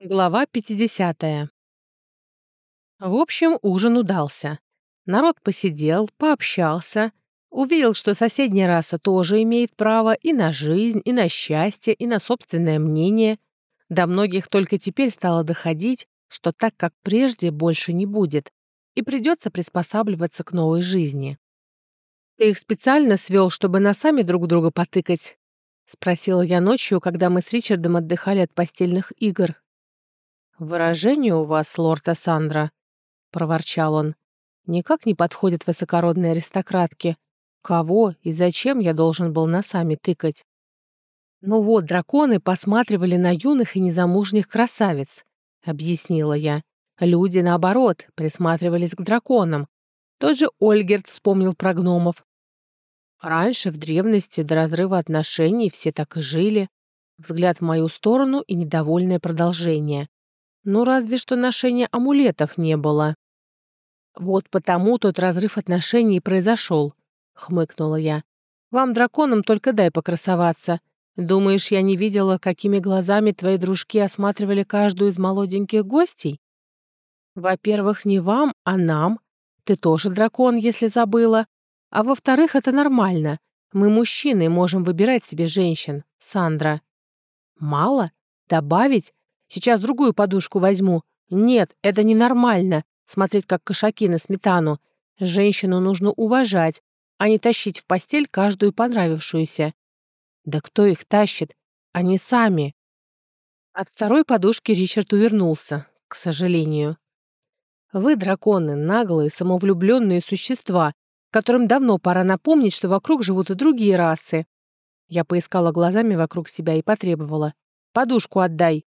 Глава 50. В общем, ужин удался. Народ посидел, пообщался, увидел, что соседняя раса тоже имеет право и на жизнь, и на счастье, и на собственное мнение. До многих только теперь стало доходить, что так, как прежде, больше не будет, и придется приспосабливаться к новой жизни. «Ты их специально свел, чтобы носами друг друга потыкать?» — спросила я ночью, когда мы с Ричардом отдыхали от постельных игр. «Выражение у вас, лорд Ассандра», — проворчал он, — «никак не подходит высокородной аристократке. Кого и зачем я должен был носами тыкать?» «Ну вот, драконы посматривали на юных и незамужних красавиц», — объяснила я. «Люди, наоборот, присматривались к драконам. Тот же Ольгерт вспомнил про гномов. Раньше, в древности, до разрыва отношений все так и жили. Взгляд в мою сторону и недовольное продолжение. Ну, разве что ношения амулетов не было. Вот потому тот разрыв отношений произошел, хмыкнула я. Вам, драконам, только дай покрасоваться. Думаешь, я не видела, какими глазами твои дружки осматривали каждую из молоденьких гостей? Во-первых, не вам, а нам. Ты тоже дракон, если забыла. А во-вторых, это нормально. Мы, мужчины, можем выбирать себе женщин. Сандра. Мало? Добавить? Сейчас другую подушку возьму. Нет, это ненормально. Смотреть, как кошаки на сметану. Женщину нужно уважать, а не тащить в постель каждую понравившуюся. Да кто их тащит? Они сами. От второй подушки Ричард увернулся, к сожалению. Вы, драконы, наглые, самовлюбленные существа, которым давно пора напомнить, что вокруг живут и другие расы. Я поискала глазами вокруг себя и потребовала. «Подушку отдай!»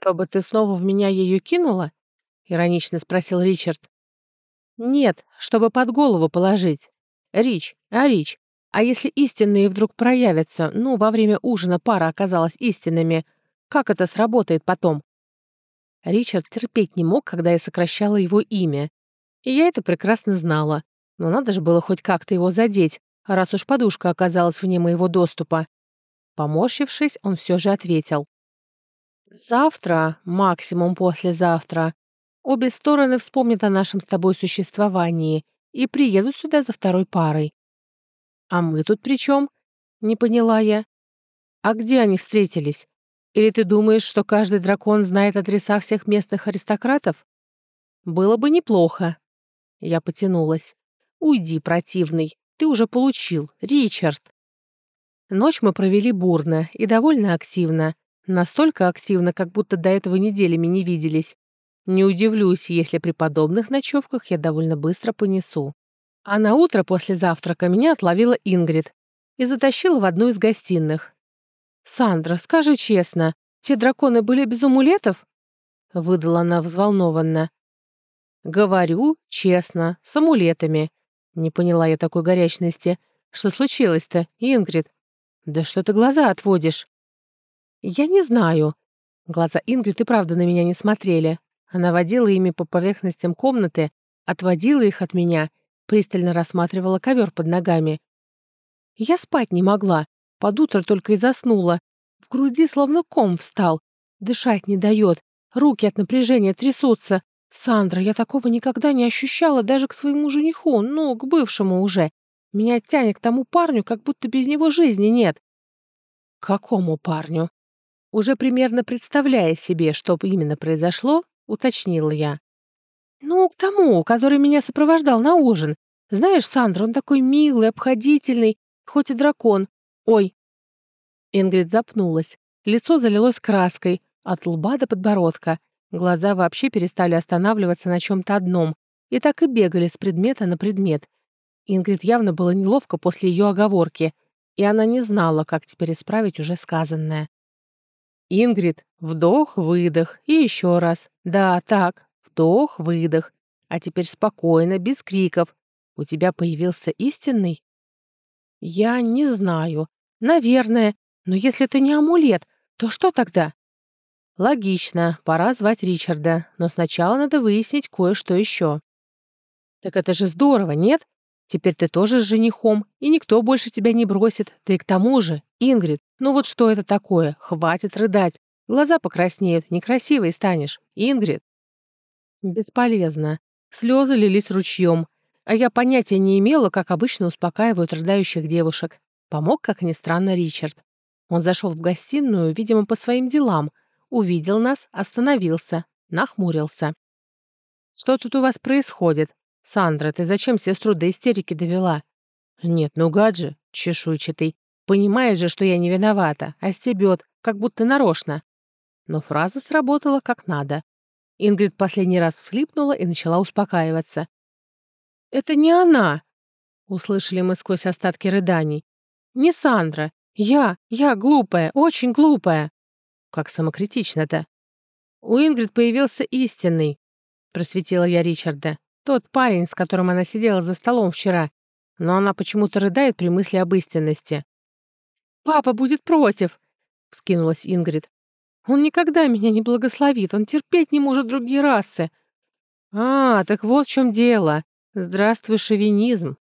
«Чтобы ты снова в меня ее кинула?» — иронично спросил Ричард. «Нет, чтобы под голову положить. Рич, а Рич, а если истинные вдруг проявятся, ну, во время ужина пара оказалась истинными, как это сработает потом?» Ричард терпеть не мог, когда я сокращала его имя. И я это прекрасно знала. Но надо же было хоть как-то его задеть, раз уж подушка оказалась вне моего доступа. Поморщившись, он все же ответил. Завтра, максимум послезавтра, обе стороны вспомнят о нашем с тобой существовании и приедут сюда за второй парой. А мы тут при чем? Не поняла я. А где они встретились? Или ты думаешь, что каждый дракон знает адреса всех местных аристократов? Было бы неплохо. Я потянулась. Уйди, противный. Ты уже получил, Ричард. Ночь мы провели бурно и довольно активно. Настолько активно, как будто до этого неделями не виделись. Не удивлюсь, если при подобных ночевках я довольно быстро понесу. А на утро после завтрака меня отловила Ингрид и затащила в одну из гостиных. «Сандра, скажи честно, те драконы были без амулетов?» Выдала она взволнованно. «Говорю честно, с амулетами». Не поняла я такой горячности. «Что случилось-то, Ингрид?» «Да что ты глаза отводишь?» «Я не знаю». Глаза Ингрид и правда на меня не смотрели. Она водила ими по поверхностям комнаты, отводила их от меня, пристально рассматривала ковер под ногами. Я спать не могла, под утро только и заснула. В груди словно ком встал. Дышать не дает, руки от напряжения трясутся. Сандра, я такого никогда не ощущала даже к своему жениху, ну, к бывшему уже. Меня тянет к тому парню, как будто без него жизни нет. Какому парню? Уже примерно представляя себе, что именно произошло, уточнила я. «Ну, к тому, который меня сопровождал на ужин. Знаешь, Сандра, он такой милый, обходительный, хоть и дракон. Ой!» Ингрид запнулась. Лицо залилось краской, от лба до подбородка. Глаза вообще перестали останавливаться на чем-то одном и так и бегали с предмета на предмет. Ингрид явно было неловко после ее оговорки, и она не знала, как теперь исправить уже сказанное. Ингрид, вдох-выдох и еще раз. Да, так, вдох-выдох. А теперь спокойно, без криков. У тебя появился истинный? Я не знаю. Наверное. Но если это не амулет, то что тогда? Логично, пора звать Ричарда, но сначала надо выяснить кое-что еще. Так это же здорово, нет? Теперь ты тоже с женихом, и никто больше тебя не бросит. Ты к тому же, Ингрид, ну вот что это такое? Хватит рыдать. Глаза покраснеют, некрасивой станешь. Ингрид. Бесполезно. Слезы лились ручьем, а я понятия не имела, как обычно успокаивают рыдающих девушек. Помог, как ни странно, Ричард. Он зашел в гостиную, видимо, по своим делам, увидел нас, остановился, нахмурился. «Что тут у вас происходит? Сандра, ты зачем сестру до истерики довела?» «Нет, ну гаджи, чешуйчатый. Понимаешь же, что я не виновата, а стебет, как будто нарочно». Но фраза сработала как надо. Ингрид последний раз всхлипнула и начала успокаиваться. «Это не она!» — услышали мы сквозь остатки рыданий. «Не Сандра. Я, я глупая, очень глупая». Как самокритично-то. У Ингрид появился истинный, просветила я Ричарда. Тот парень, с которым она сидела за столом вчера. Но она почему-то рыдает при мысли об истинности. «Папа будет против!» — вскинулась Ингрид. Он никогда меня не благословит, он терпеть не может другие расы. А, так вот в чем дело. Здравствуй, шовинизм.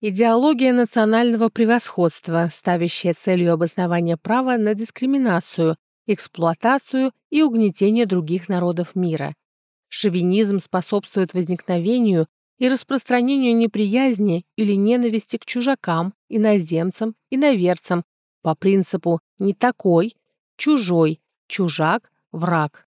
Идеология национального превосходства, ставящая целью обоснования права на дискриминацию, эксплуатацию и угнетение других народов мира. Шовинизм способствует возникновению и распространению неприязни или ненависти к чужакам, иноземцам, иноверцам по принципу «не такой», чужой, чужак, враг.